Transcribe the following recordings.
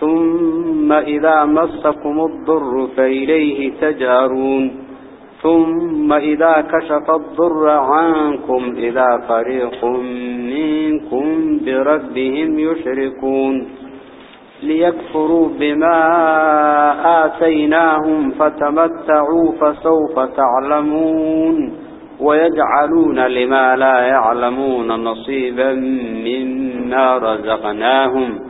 ثم إذا مسكم الضر فإليه تجارون ثم إذا كشف الضر عنكم إذا فريق منكم بربهم يشركون. ليكفروا بما آتيناهم فتمتعوا فسوف تعلمون. ويجعلون لما لا يعلمون نصيبا مما رزقناهم.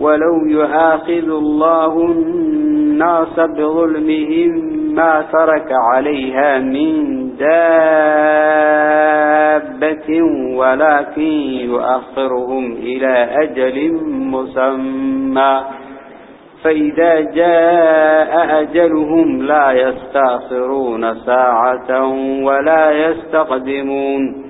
ولو يآخذ الله الناس بظلمهم ما ترك عليها من دابة ولكن يؤخرهم إلى أجل مسمى. فإذا جاء أجلهم لا يستأخرون ساعة ولا يستقدمون.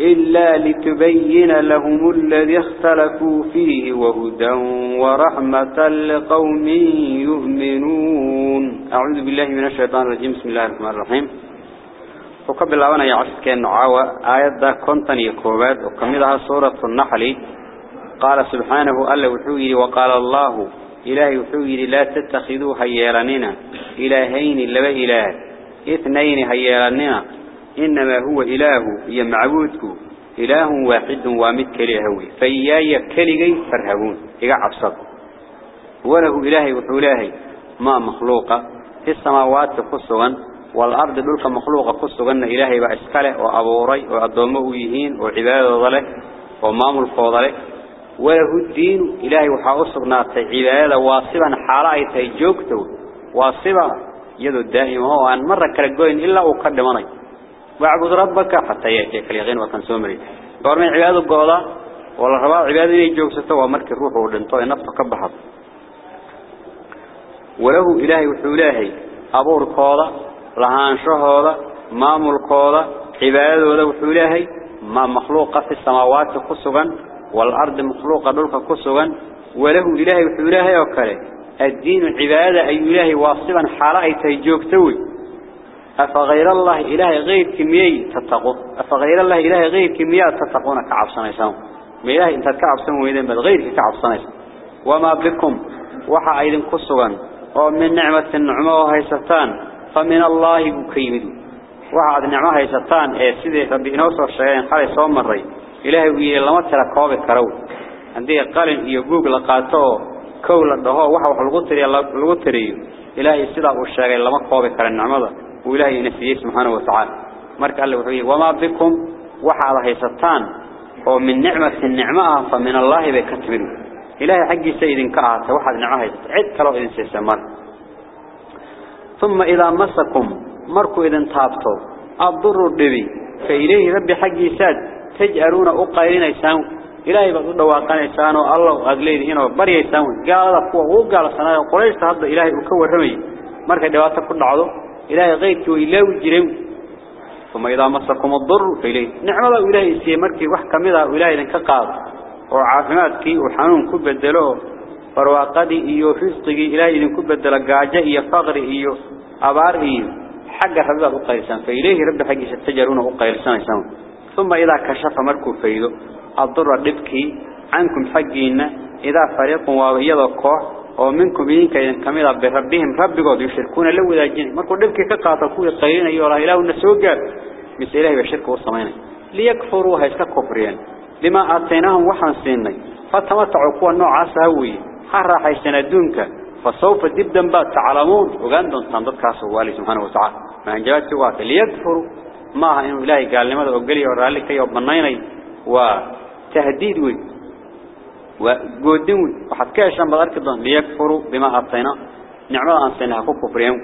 إلا لتبين لهم الذي اختلفوا فيه وهدى ورحمة لقوم يؤمنون. أعوذ بالله من الشيطان الرجيم. بسم الله الرحمن الرحيم. وقبل أولا يعسك كأن عاوة آيات كنتن يكوبات وكمدها سورة النحل. قال سبحانه ألا وحويري. وقال الله إلهي وحويري لا تتخذوا هيالننا إلهين لبا إله. إثنين هيالننا إنما هو إله هي معبودك إله واحد وامد كليهوي فإياي كليغي فرهبون. إيقا عبصد وله إلهي وحولاهي. ما مخلوقة في السماوات قصوا والأرض دولك مخلوقة قصوا إلهي وإسكاله وأبوري وأدومه يهين وعبادة ظله ومامل فوضله وله الدين. إلهي وحاوصنا عبادة واصبا حالة تيجوكته واصبا يدو الدائم هو أن مرة كرقوين إلا وقدمني واعبد ربك حتى يأتيك اليقين سومري. قرمين عباد القوضة والله ربا عباد يجوك ستوى مرك الروح ودنطوى نفط كبحض وله إلهي وحولاهي أبور قوضة لهان شهوضة مامل قوضة عباد وله وحولاهي ما مخلوقة في السماوات قصغا والأرض مخلوقة دولك قصغا وله إلهي وحولاهي وكاله الدين العبادة أي إلهي واصبا حالة تيجوك توي أفغير الله إله غير كمية تتقوا أفغير الله إله غير كمية تتقون كعب سنيسان. ما إله إنت كعب سنويدين بل غير كعب سنيسان. وما بكم؟ وحا أيضا قصوا ومن نعمة النعمة وهيستان فمن الله بكيمد وحا النعمة هيستان إيه سيدي الشيئين قال يسوم مري إلهي ويلي لما ترى كوابي كرو. عندي قال يقوق لقاته كولا دهو. وحا وحا الغطري الغطري إلهي سيدا الشيئين لما كوابي كرا النعمة وإلهي نسيه سبحانه وتعالى مرك الله وحيه وما بكم وحا هيستان ومن نعمة النعمة فمن الله بكتبه إلهي حقي سيد كعات وحد نعمه عد كلو إذن سيسمر ثم إذا مسكم مركو إذن تابطو الضر الدبي فإليه ربي حقي ساد تجأرون أقايلين إيسان إلهي بقول واقعنا إيسان والله أقليد هنا بري إيسان قال قوة وقال سنة قريش تهض إلهي أكور رمي مركا دواتك كل عضو إلهي غيبت وإلهي جرم ثم إذا مصركم الضر فإليه. نعم الله إلهي سيمرك وحكم إذا إلهي كقاض وعافناتك وحنون كبه الدلوه فرواقدي إيو فسطي إلهي كبه الدلوه قاجة إيو فغري إيو أبار إيو. حق حبه أقايا السلام فإليه رب حقي ستجرون أقايا السلام ثم إذا كشف مركو فإيه الضر ربك عنكم حقينا. إذا فريق وإيضا كوح oo minkum idinka idin kamida bi rabbihim rabbigood yushirkuna la wadaajin markuu dibki ka qaato kuwa qaylinayo la ilaahu na soo gaar mis ilaahay ba shirku u sameynay liyakfuru haysta kufriyan lima aataynahum waxaan siinay fatamattacu kuwa noocaas hawiye حرحيسنا دونك فسوف جدا بات تعلمون وقال دون تنضد كاسو والي سبحانه وتعالى ما انجبات سوات ليكفروا ما إنه إلهي قال لماذا أقلي ورالي كي يبنيني وتهديد وي وقودين وي وحد كاشان بغارك دون ليكفروا بما أعطينا. نعمة أنسينها كفرين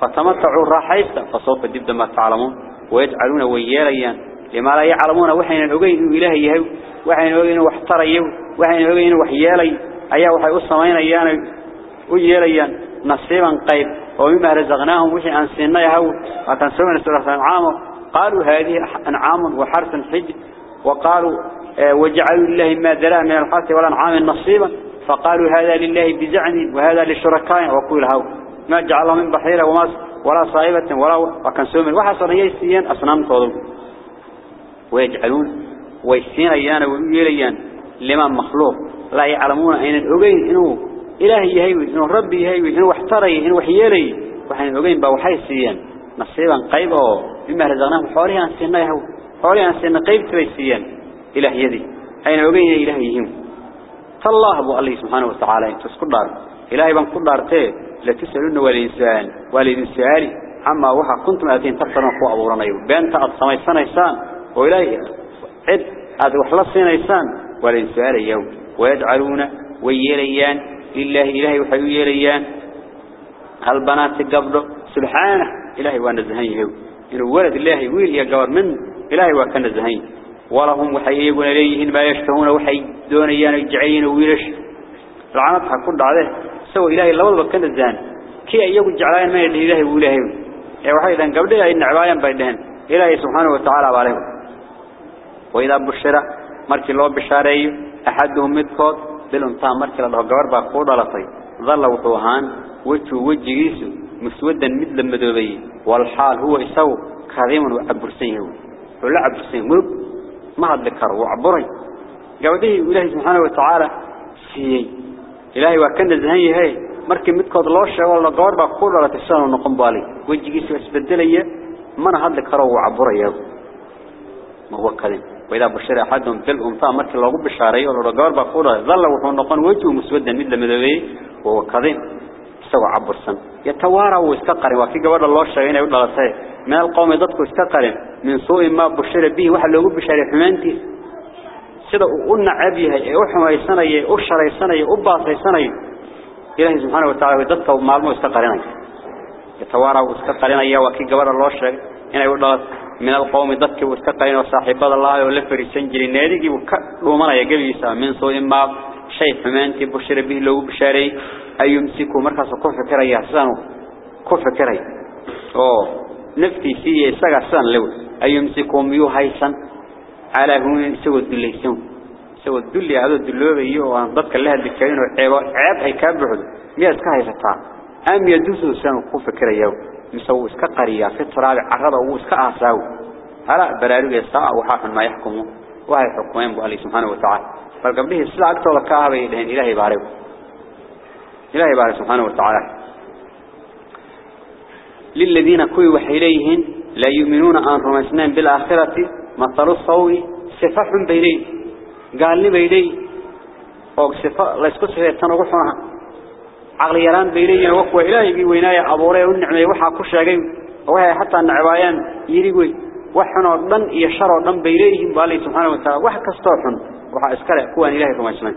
فتمتعوا راحيسا فسوف جدا بات تعلمون. ويجعلون وياليان. لما لا يعلمون وحين الأقين إلهي يهو. وحين الأقين وحتريو وحين الأقين وحيالي. ayaa waxay u sameynayaan u yeelayaan nasiiban qayb oo mima razaqnaahum wixii aan siinay haw akan sameeyna suurada an'am qalu hadhihi qalu waj'alu lillahi ma dara min al-harth wal an'am nasiiban فقالوا هذا لله بزعني وهذا للشركاء. وقول هاو ما جعل من بحيرة وما ولا صائبة ولا وكان سومن وحصل. يسيان أصنام طول ويجعلون ويسين أيانا ويليان لما مخلوق. لا يعلمون أين الأجين إنه إلهي يهيوي إنه ربي يهيوي إنه احتري. إنه وحيالي وحين الأجين بوحي سيان نصيبا قيبا. بما رزقناهم حوالي عن سنة يهو عن سنة قيب تبي سيان إلهي يدي. أين الأجين إلهي يهم؟ فالله أبو الله سبحانه وتعالى تسكر دار إلهي بان كل لا تسألون والإنسان. والإنسان عما وحا كنتم أتين تفترون قوة أبو رميو. بأنت أتصمي سنة إنسان وإلهي عد هذا وحلصين إنسان والإنسان يوم ويجعلون ويليان. لله إلهي وحيويليان البنات قبله سبحانه. إلهي ونزهين إنه ولد الله ويل يا قبر من. إلهي وكان نزهين ولهم وحييقون إليهن ما يشتهون وحي دونيان الجعين ويلش. لعنتها كل عليه سوى إلهي الله والله كان الزهن كي أيقوا الجعلين يدي إلهي وإلهي وحي ذن قبله إن عبايا بيدهن. إلهي سبحانه وتعالى عليه وإذا بشر مركي الله بشاريه أحدهم مدكود بالانطاء مركي الله قبر باقود على طي ظل وطوهان وجه وجهيسه مسودا مثل مدوبي والحال هو يسو كريم وعبرسيه ولا عبرسيه ملك ما هذا ذكر وعبري قوده إلهي سبحانه وتعالى سيئي إلهي وكان الزهنية هاي. مركي مدكود الله الشيء والله قبر باقود على تسان ونقم بالي. وجهيسه اسبدلية ما هذا ذكر وعبري ما هو كريم وإذا بشر أحدهم بالأنثى مركي الله بشاري ولا رجال بقوله ظل وحنا نقول وجهه مسودا مثل مدوي وهو كظيم سوى عبر سن. يتوارى واستقر وفي جوار الله الشيء يقول الله سيء من القوم ضدك استقر من سوء ما بشر به. واحد لو بشر حمانتي. سيدا قلنا عبيها وحما يسنى وشر يسنى وباص يسنى إلهي سبحانه وتعالى ضدك ومعلومه استقرنا يتوارى واستقرنا يا وفي جوار الله الشيء هنا يقول من القوم ضدك واستقين وصاحب الله ولفر السنجري نادي وكلمنا يجلس من سوء ما شيء حمانتي بشر به. لو بشاري أي يمسكوا مركز كف كري حسنه كف كري أوه. نفتي سي سجى سن لو. أي يمسكوا ميو هيسن على هون سوى الدليسون سوى الدلي هذا الدلوب يو. عن ضدك الله الدكين وعيب عيب هي كبرد مية كاي فتاة. أم يدوسوا سن كف كري يوم مسوي اسك قرية التراب عرضه واسك آساو هلا برارو يساء وحاحن ما يحكمه وهي حكمين بألي سبحانه وتعالى. فالقبله السلاة أكتر لكاها بيدهن إلهي بارو. إلهي بارو سبحانه وتعالى. للذين كوي وحيليهن لا يؤمنون أن رمسنان بالآخرة مثل الصوي صفح بيلي قال لي بيلي أو صفة لا يسكت صفة تنوحها عقل يران بيلينا وقوى إلهي بي وينايا أبوري والنعمة وحا كشاقين. وهي حتى النعبايان يريقوي. وحنا ضن يشروا ضن بيليهم بالله سبحانه وتعالى. وحا كستوحن. وحا اسكاله كوان إلهي رميسنين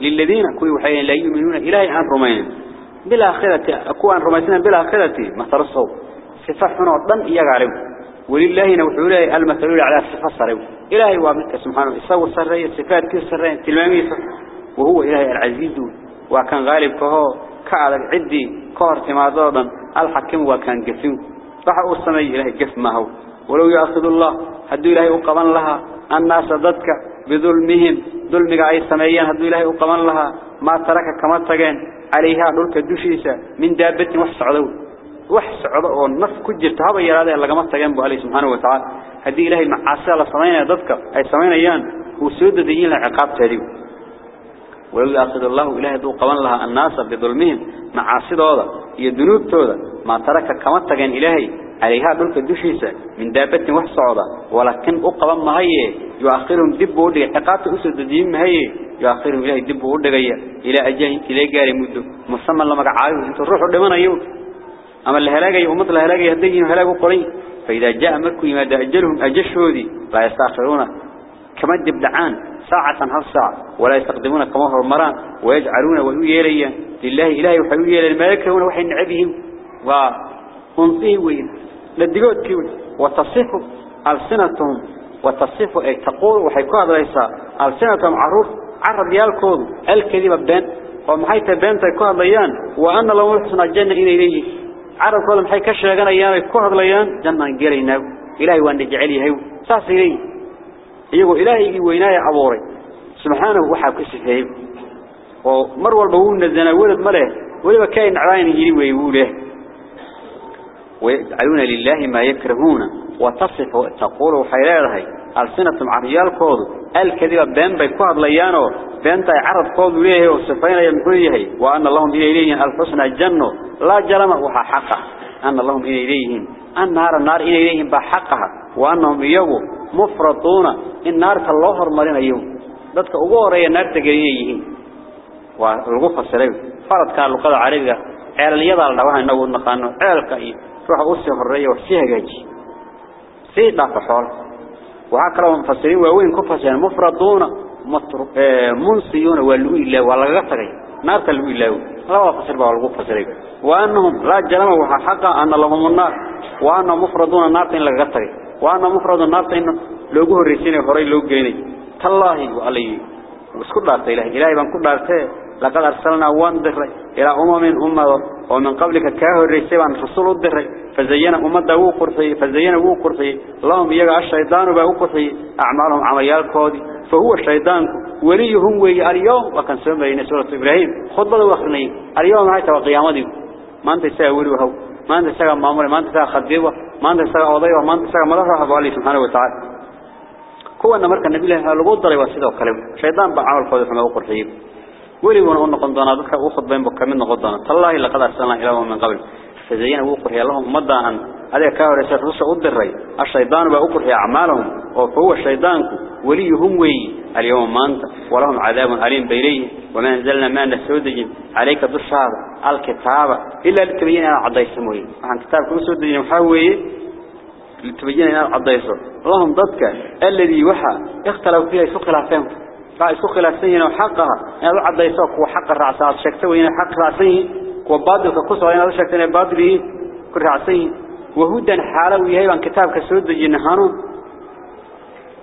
للذين كوي وحيين لا يؤمنون إلهي عن رمين بالآخرة كوان رميسنين بالآخرة مثل الصوت صفة حنا ضن يقالوا ولله نوحوله المثل على صفة صروا إلهي وامك سبحانه. يصور سرية صفات كل سرية تلماميسه وهو إلهي العزيز. وكان غالب كهو كعلى عدي كهر تماضادا الحكم وكان قفين فحقوا السمي إلهي قف ما هو. ولو يأخذ الله هدو إلهي وقبان لها. الناس ضدك بظلمهم. ظلمك أي سميان هدو إلهي وقبان لها. ما ترك كما تغين عليها دولك الدشيسة من دابة وحس عدو. وحس عدو والنف كجر تهابا يرادة لقما تغين بو عليه سبحانه وتعالى. هدو إلهي معاسي الله سميان ضدك أي سميان أيان. وسود ديين لعقاب تهديو ولو يأخذ الله إلهي دو قبان لها الناس بظلمهم معاصي دودا هي ذنوب تودا. ما ترك كما تغين إلهي عليها دولك الدشيسة من دابة وحس عدا ولكن أقبان ما هي؟ يؤخرهم دب ودغ عقابته أسد دين ما هي؟ يؤخرهم إلهي دب ودغيا إلى أجل إلى جاري مدة مسمى لما قعايو انت الروح دمنايو أما اللي هلاقي أمة اللي هلاقي هديهم هلاقوا قرين. فإذا جاء مركو ما أجلهم أجشودي لا يستأخرون. كما دبلعان ساعة هل ساعة. ولا يستقدمون كما هو المران ويجعلون ويؤيليا لله إلهي وحيوية للملائكة وحي نعبهم. وأنصيه وين للدقوت كيوي وتصفوا ألسنتهم وتصفوا أي تقول وحيكون هذا ليس ألسنتهم عروف عرب يالكود الكذب بين ومحيط بين تيكون هذا وأن الله يحسن الجنة إلى إليه عرب كل محي كشغان أيان يكون هذا ليان جنة نجرينا إلهي وأن نجعله هو ساس إليه يقول إلهي ويناي عبوري سبحانه وحاك إسفه ومر والبهون نزنا ولد مله ولما كاين عراين يجري ويقوله ويجعلون لله ما يكرهون. وتصف تقول حيلها ألسنة عريال كود الكذب بين بيكوهد ليانو بين تاي عرض كود ليه وصفين يمكويه وأن اللهم إليه الحسنى الجنة. لا جرم وحا حقه. أن اللهم إليهم النار النار إليهم بحقها. وأنهم يجوا مفرطون. النار كالله مرين يوم ذاتك أقوى النار تقرينيهم والغفة السلام فرد كان لقضى عريقة. عيال اليضع لنوها إنه نقانو. عيالك إيه روح أسي الرئي وحسيها جاجي سيدنا فحول وهكذا مفسرين وين كفسين مفردون منصيون واللوي الله ولا غتغي نار تلوي الله لا فسر بقى الغو فسرين وانهم لا جرم وحقا ان لهم النار وانهم مفردون النار تين لغتغي وان مفرد النار تين لوغو هريسين هوري لو غيني تالله وعلي واسكو دارت اله الهي بان كو دارته لقد أرسلنا وان در إلى أمم أمة ومن قبلك كاهو الرسي عن رسول الدري فزين أمده وقرحي فزين وقرحي اللهم يقع الشيطان بأقرحي أعمالهم عميال كودي. فهو الشيطان وليهم وي اليوم وكان سمى بين سورة إبراهيم. خطبة وأخرني اليوم هاي تبقى قيامتي ما أنت ساوي وهو. ما أنت ساوي مامور ما أنت ساوي خديوة. ما أنت ساوي وضيوة ما أنت ساوي ملحة أبو علي سبحانه وتعالى. كو أن مركا النبي الله لغو الضري واسده وكلم شيطان بعمل كودي فما أقرحي ولي ونقول نقول دانا ذكر أخذ بين بكمين نقول دانا تالله لقد أرسلنا إلى من قبل فزين وقرح لهم مدى أن هذا كاور يسر رسل الدري الشيطان بأقرح أعمالهم وهو الشيطان وليهم وي اليوم ما أنت ولهم عذاب أليم بيليه وما أنزلنا ما نسودج عليك بالشهر الكتاب إلا لتبين عضي سموي عن كتاب كل سودج محاوي لتبين عضي اللهم ضدك الذي وحى اختلوا فيها يسوق العفام فيسوق العفام وحقها يعني عضي سوق وحق الرعسات شكتوين حق رعسيه وبادل كقصة أنا شكت أن بادل كل عصي وهودا حالوي هي عن كتاب كسود جنهانون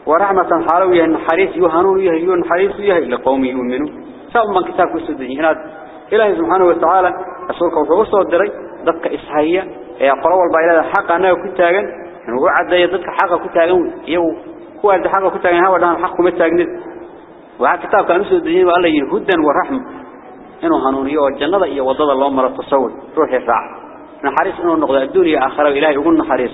ورحمة حالوي أن حريص يهانون يهيون حريص يهي لقوم يؤمنون. سأل من كتاب كسود جنهان إلهي سبحانه وتعالى أسولك وفوصه الدري. ضدك إسحاية يا قروا البعيلة الحق أنا كتاجن إنه وعد ضدك حق كتاجن يو هو هذا حق كتاجن هو ده حق متاجن وعن كتاب كان مسود جنهان وقال لي هودا ورحمة إنه هنونيه والجنة إيا وضد الله مرة تصور روح يفعل نحريص إنه نقضى الدنيا آخرة إلهي يقول نحريص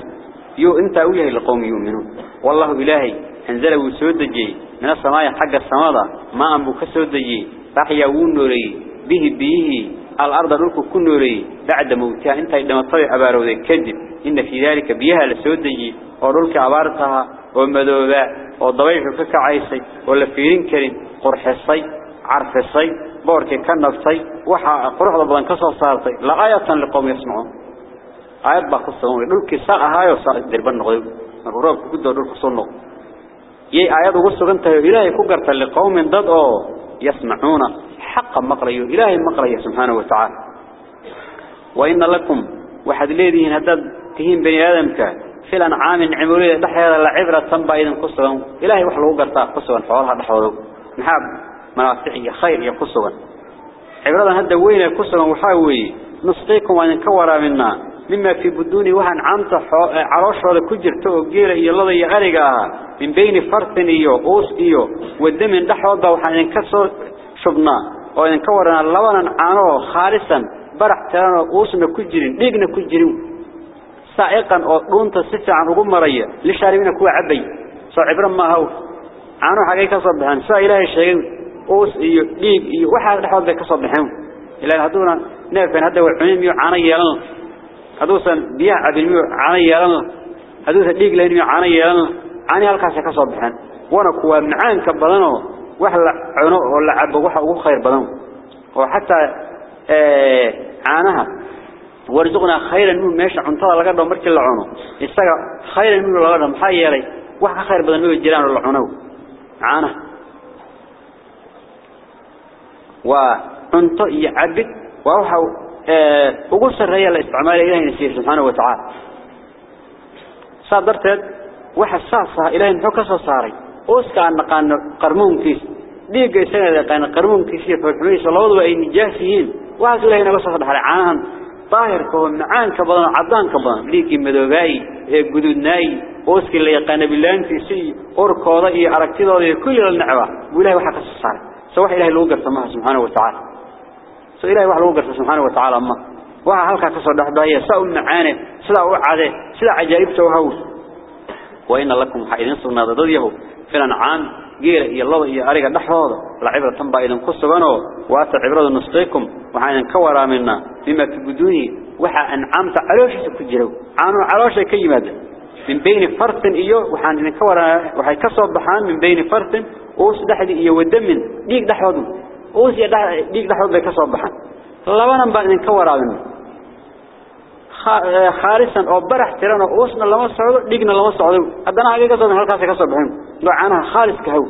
يو أنت أوليه لقوم يؤمنون والله إلهي أنزل وسود جي من السماء حق السماء ما أنبو كسود جي راح يوون نوري به به الأرض نلك كن نوري بعد موتها. أنت عندما أبارو ذي كذب. إن في ذلك بيها لسود جي ونلك أبارتها ومدوباء والضبيح ككعيسي ولا فيرين كريم قرحصي عرفصي بوركي كان نفتي وحا قروح بدن كسو صارتي. لا آية لقوم يسمعون. آيات با كسوون دولكي ساق هايو ساق دربن نقدو مروب كدو دولك سو نقد يي آيات ugu sugantahay ilaahay ku garta liqoom dad oo yasmacuuna حق مقريو إلهي مقري سبحانه وتعالى. وإن لكم واحد ليدين هدد تهين بني آدمك في الأنعام عمولية دحيا العبرة تنبأ إذن قصوا إلهي وحلو قرطا قصوا حوالها دحوالو محاب منافعي خير يا قصوا عبرة هذا وين قصوا وحاوي نسقيكم وأن كورا منا. مما في بدوني وهن عمت عروش هذا كجرت وجيل هي الله يغرقها من بين فرث إيو أوس إيو. والدم من دحوة وحن كسر شبنا. وإن كورنا لبنا عنه خالصا برح ترانا أوسنا كجرين ديقنا كجرين سائقا أو دونت ستة عن رقم مرية لشاربين كوا عبي صعبرا ما هو عنه حقيقة صبحان سا إلهي الشيء أوس إيو ديق إيو وحا دحوة بك صبحان إلهي هدونا نافن هذا والعميم يو عانا يلان هدوسا بيع عبي ميو عانا يلان هدوسا ديق لين ميو عانا يلان عاني هالكاسي كصبحان وأنا كوا معان كبضانو وحا عنو ولا عبا وحا ugu khayr badan oo hatta ee caanaha warzuqna khayran وحلا عنو ولا عبد وحه وخير بدن وحتى عانها ورزقنا خيرا من ماشى عن طلا لقدر مرك العنو استجا خيرا من لقدر محيري وحا خير بدن من الجيران العنو عانه وعنط يعبد ووحه وقول سريا لاستعمال إله نسير سبحانه وتعالى صدرت صادرت وح الساسة إله نحكس صاري ay nijaas yihiin waxa ilaahay naga soo dhaxlay caahan daahirka oo macaanka badan cadaanka badan dhiigii madoogaay ee gududnaay ooski la yaqaan bilaantiisa iyo orkooda iyo aragtidooda iyo kulli la nacba ilaahay waxa ka soo saaray soo wax ilaahay lagu garto ma subhanahu wa ta'ala soo ilaahay wax lagu garto subhanahu wa ta'ala ma waxa halka ka soo dhaxbaya saa u macaane sida u cade sida ajaa'ibta waxa وإن لكم حائدين صغنا ضديه في الأنعام جيل إيا الله إيا أريق النحوض لعبرة تنبا إذن قصغانو وآتا عبرة نسقيكم وحاين كورا منا مما في بدوني وحا أنعامت علوشة كجرو عانو علوشة كيماد من بين فرط إيو وحان إذن كورا وحاي كصوب بحان من بين فرط أوس دحد إيو ودم ديك دحوض أوس ديك دحوض بي كصوب بحان لبانا با إذن كورا منا خالصا أو برح تيران أو وسنا لما سocdo dhigna lama socdo hadana ayaga soo halkaas ka soo baxeen ducaana khalis ka haw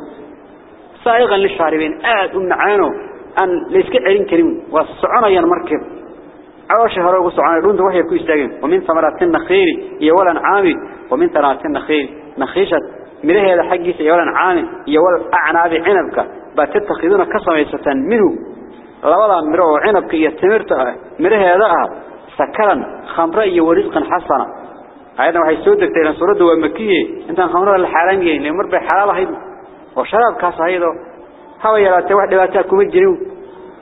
saayiqan li shaaribin aad u macaano an leeska celin karin waa soconayaan markii عوش هروق سعان دونت وحي كو استاغين ومن ثمرات النخيل يا ولا عامي ومن ثمرات النخيل. نخيشة مره هذا حقيس يا ولا عامي يا ولا أعناب عنبك. بتتخذون كسميسة منه. لولا مره عنبك يتمرتها مره هذا سكرا خمرا يورزقا حصنا هذا ما هيسودك ترى صورة مكية أنت خمرة الحرام يعني لمر بحلال هيد. وشراب كاس هيدا هوا يلا تواحد لا تأكل الجنوب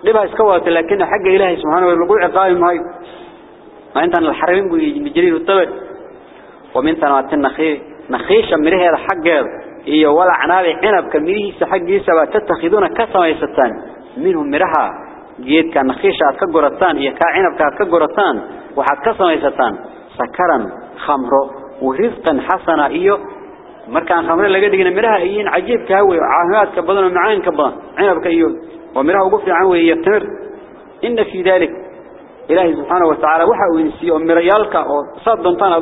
لبا سكوت لكن حق إله سبحانه وتعالى قائم هاي. ما أنت الحرام يجي مجرين وتبد ومن ثنا عتنا نخي نخيش من هذا حق إيه ولا عنابي عنب كميه سحق يسوى تتخذون كاس ما يستان منهم مرها. جيد كان خيشة كجورتان هي كعينك كجورتان وحكسم يستان سكرا خمره ورزقا حسنا إيو. مركان خمره لقيت جينا مرها إين عجيب كهوي عهات كبدنا معين كبا عينك إيو. ومرها وقف عنوي يتمر إن في ذلك إله سبحانه وتعالى وحوي نسي أمير يالك أو صدنا طنا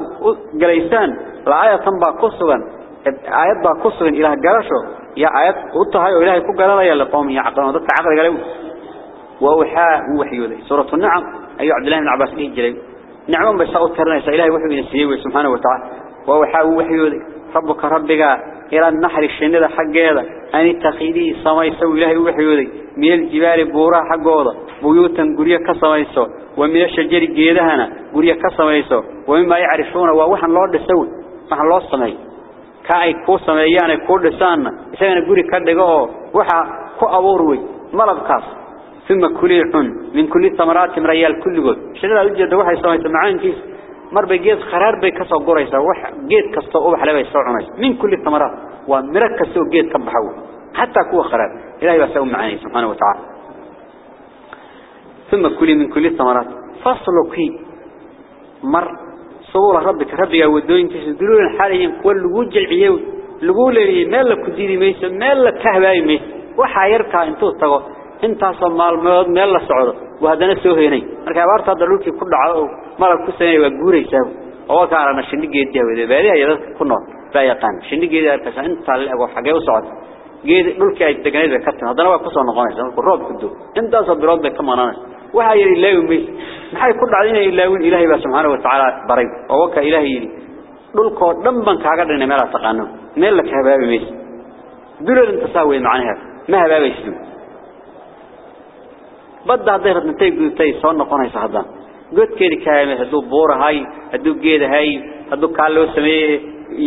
جريسان لعية طنبا قصوا آية عيات با قصوا إله جرشو يا عيات قطها إله كجرا لا يلا قوم يعطون ده جلوس ووحاء وحيوده سورة النعم. أي عبد الله بن عباس إيه جلي. نعم بس أوترنا إلهي وحي ينسيه سبحانه وتعالى. ووحاء وحيوده ربك ربك إلى النحر الشنيدة حق هذا أن التخيدي سما يسوي إلهي وحيوده من الجبال بورا حق هذا بيوتا قرية كسما يسوي ومن الشجر جيدهنا قرية كسما يسوي ومما يعرفون ووحن الله يسوي وحن الله السمي كأي كو سميان كو دسان إسانا قرية كدقه وحا كو أبوروي ملب كاس. ثم كلي حن من كل ثمرات مريال كله شنو هذا الجد واحد يسوي معان كيس. مر بجيز خرار بكسر قرى يسوي جيت كسر أوب حلبة يسوي من كل الثمرات. ومركز جيت كبحو. حتى كوا خرار. إلى يسوي معان سبحانه وتعالى. ثم كلي من كل الثمرات. فصلوا كي. مر. صور ربك. ربي يودون كيس. دلول الحالي كل وجه العيون لقول لي مالك تديني ميس مالك كهباي ميس وحيرك انتو تقول tago intaas maalmood meel la socdo waadana soo heenay marka abaarta dalulkii ku dhacdo malab ku sameeyay waa guuraysaa oo kaarana shinnigeedii hawada baadiyaha iyo dadka ku nool baa yaqaan shinnigeedii arkaasa inta la ego xagee u socdo geed dhulkii ay deganayd ka tan hadana waa ku soo noqonaysaa markuu roob ku doo intaas bilood bay ka maananaysaa وحي الله يميس maxay ku dhacday inay ilaawin ilaahay ba subhanahu wa ta'ala baray oo waka ilaahay yiri dhulko dhan ban kaaga dhinay meel taqaano meel la kaabaabi mees dulal inta saaway macnaheed ma habaabaysid badda hadday radnatay gudubtay soo noqonaysa haddana godkeedi kaame hadduu buurahay hadduu geedahay hadduu kaal loo sameeye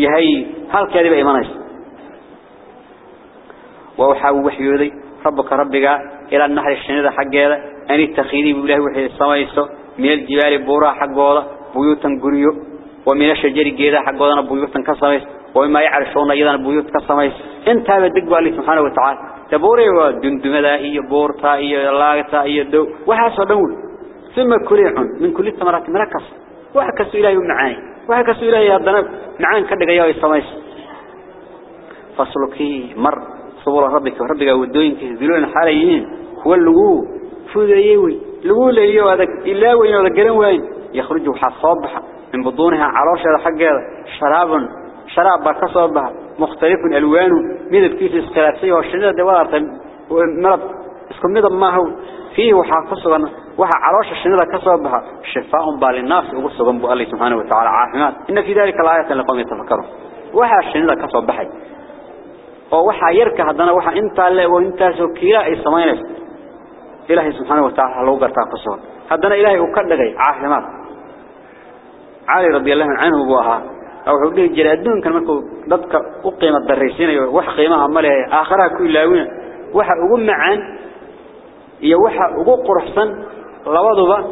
yahay halkeedii bay imanaysa. Waa waxaa uu waxyooday rabbuka rabbigaa ilaa naxri shinida xaggeeda an ittakhidii buu ilaahay waxay samayso min aljibaali buuraha xaggooda buyuutan guryo wa min ashajari geedaha xaggoodana buyuutan ka samayso wa mimaa yacrishuuna iyadana buyuut ka samayso. Intaaba deg baa ali subxaana watacaala تبوري ودندمدا إيا بورتا إيا لاغتا إيا دو وحاسا دول ثم كليعون من كل الثمرات مركز. وحكسوا إلهي معاني وحكسوا إلهي هذا معان كدق يا السمايس فصلكي مر. صبر ربك. ربك ودوينك. ذلون حاليين. هو اللغو فوذيوي لغو ليو هذا. إلا وين قرن وين. يخرجوا حصابها. من بطونها عروش هذا حق هذا شراب شراب بكصابها مختلف ألوانه ميد كيس الثلاثية والشدة دوار مرض اسكم ميد ما هو فيه وحاقصنا وحا عروش الشدة كصابها شفاء بالناس وقصوا بنبو الله سبحانه وتعالى عافمات إن في ذلك الآية لقوم يتفكرون. وحا الشدة كصابها oo waxa yarka hadana waxa inta le oo inta soo kiila ay sameeyeen ilaahay subhanahu wa ta'ala loo gartaa ku soo hadana ilaahay uu ka أو حقوق الجري أدون كان مكو ضدك أقيم الدريسين أيوة، وح قيمها ملها آخرها كلاونا وح أقوم معان هي وح أقوق رحصن لوضبا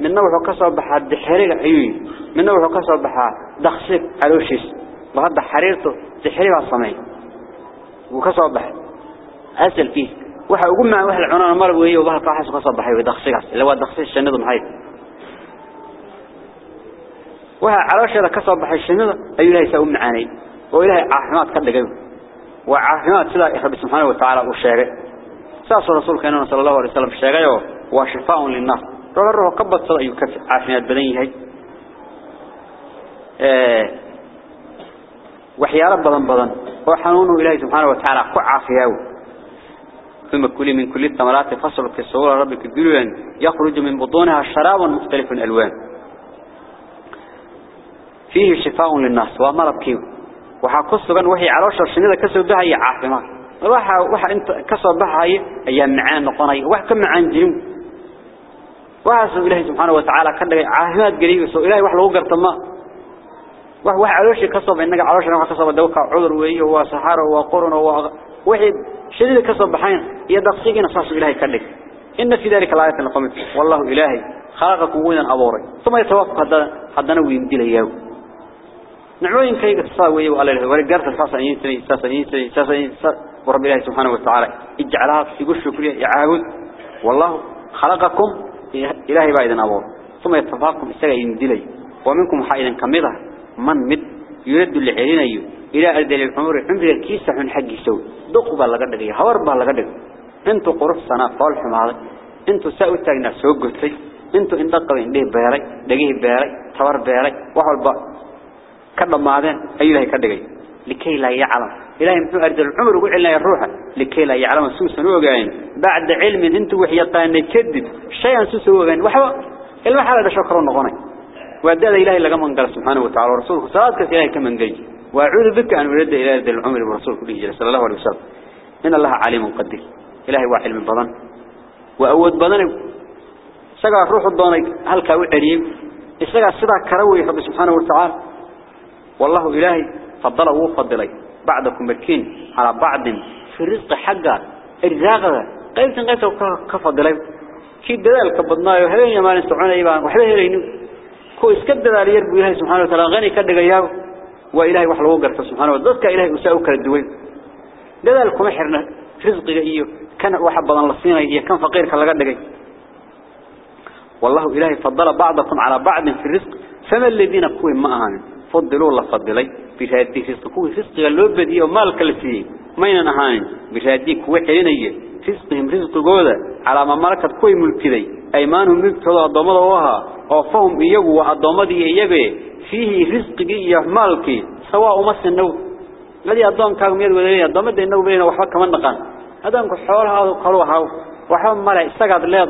من نوع حقصه بحا دحريق عيوي من نوع حقصه بحا دخسك علوشيس بحا دحريرته دحريق الصمي وقصه بحا أسل فيه. وح أقوم معان وح العنان مالبو هي وبها طاحس قصه بحا دخسك اللي هو دخسك الشنظم حيث وها عرشة كسب بحشنه أي لا يسوم معاني. وإلا عهمات كذا جو وعهمات سلا إخبار سبحانه وتعالى والشارع ساس الرسول كان صلى الله عليه وسلم الشارع وشفاء للناس. رجله قبض صلاة يكف عهمات بنيه هاي. إيه. وحيا رب ضن ضن إلى سبحانه وتعالى قع فيه ثم كل من كل الثمرات فصلت الصورة ربك الجلوان يخرج من بطونها الشراب مختلف الألوان فيه شفاء للناس ومرض كيو. وحا كسبان وحي عروش الشنيدة كسب بها يعافما وحا, وحا انت كسب بها هي معان نقنية وحا كم معان جيم. وحا سب الله سبحانه وتعالى كان لك عاهمات قريب. سو إلهي وحا لو قرط ما. وحا عروش كسب إنك عروش نوحا كسب دوكا عذر وي وصحار وقرن وحي شديد كسب بحاين يدقسيقين صاح سب الله كان إن في ذلك الآية القمت والله إلهي خلقكم وينا أبوري. ثم يتوافق حدنا ويمدي له يوم نعوين كيف تساوي وعلى الله ورجعت الفاس أن ينتمي ساس أن ينتمي ساس أن ورب الله سبحانه وتعالى اجعلها يقول شكر يعاود. والله خلقكم إلهي بعيدا أبوه. ثم يتفاقكم استغى يندلي ومنكم حائدا كمضة. من مد يرد العلين أيه إلى أدل الحمر عمر كيسة حن حق يسوي. دق بالغدق هور بالغدق انتو قرف سنة طول حمارة انتو سأو تاقنا سوق قلتي انتو اندقوا انديه بيري دقيه بيري تور بيري. وحول كذب ماذا أيها كذب لكي لا يعلم إلهي مثل أرد العمر وعلنا يروح لكي لا يعلم سوسا وقعين بعد علم انتو وحيطان يكذب شيئا سوسا وقعين وحوى المحالة ده شكرا نغني وأدى إلهي لقى من قال سبحانه وتعالى ورسوله كثيرا إلهي كمن قيج وأعوذ أن أرد إلى أرد العمر ورسوله صلى الله عليه وسلم إن الله عليم قدير إلهي واحد من بضن وأود بضن سقى روح الضاني هل كاوي عريب إسقى الصدع كروي رب سبحانه وتعالى والله إلهي فضله وفضلي. بعضكم مكين على بعض في الرزق حقا الرزاقة قيبت قيبت كفضلي. كي دلال كبضناه؟ وهلين يمان استعونا إيبان وحده هلين كو اسكد دلال يربو إلهي سبحانه وتعالى. غني كدقياه وإلهي وحلو وقرت سبحانه وتعالى. ضدك إلهي أساؤك الدوين دلال كمحرنا رزق إيو كان واحد بضان لصينا إيو كان فقير كان لقدقي. والله إلهي فضل بعضكم على بعض في الرزق. فما الذين كوي ما أهانوا فضلوا الله فضلي. بشهادتي رزق كوي رزق اللوبدي ومالك الفيه ما ينهان بشهادتي كوي حينيه رزقهم رزق جودة على ما ملكت كوي ملكدي أيمانهم ملكتها الضمضة وها. وفهم إيجو والضمضة إيجابه فيه رزق جي مالك سواء مس النو. الذي أضام كاغم يد ودلين الضمضة النو بينه وحبك كمان نقان هذا نقول حول هذا قالوا هاو. وحول ملا استقعد ليه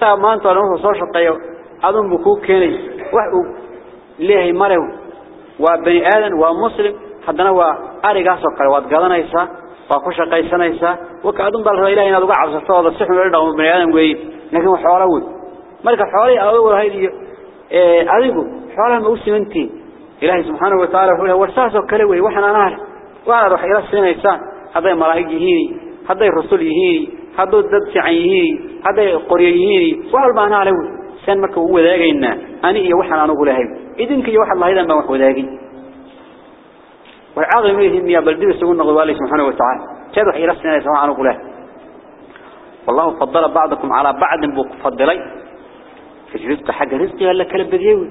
maanta oo soo shaqeeyo adun buu ku keenay wax uu leeyahay marew waa bani aadan waa muslim haddana waa arigaas oo kale waad gadanaysaa waa ku shaqaysanaysaa waka adun baa la rabaa ilahay inaad uga cabsato oo si xun u dhaqmo bani aadan weeye laakiin wax xoolo wey marka xoolihii aad ugu lahayd iyo adigu xoolaha ma u simantiin ilaahay subxaanahu watacaala wuxuu leeyahay war saas oo kale wey waxaan anaa leh waanaad wax ila siinaysaan hadday malaa'ig yihiin hadday rasul yihiin hadduu dad fiican yihiin hadday qoryo yihiin wax walba anaa leh wey saan marka u wadaagaynaa ani iyo waxaan anugu lahayn idinka iyo waxaad lahaydaan baan wax wadaagin والعاقل ميه ميا بلدي سجون نقول الله سبحانه وتعالى؟ كذا حيرا سنة سواء عنه له والله فضل بعضكم على بعض بفضلي في الرزق حق رزقي ولا كلب بديوي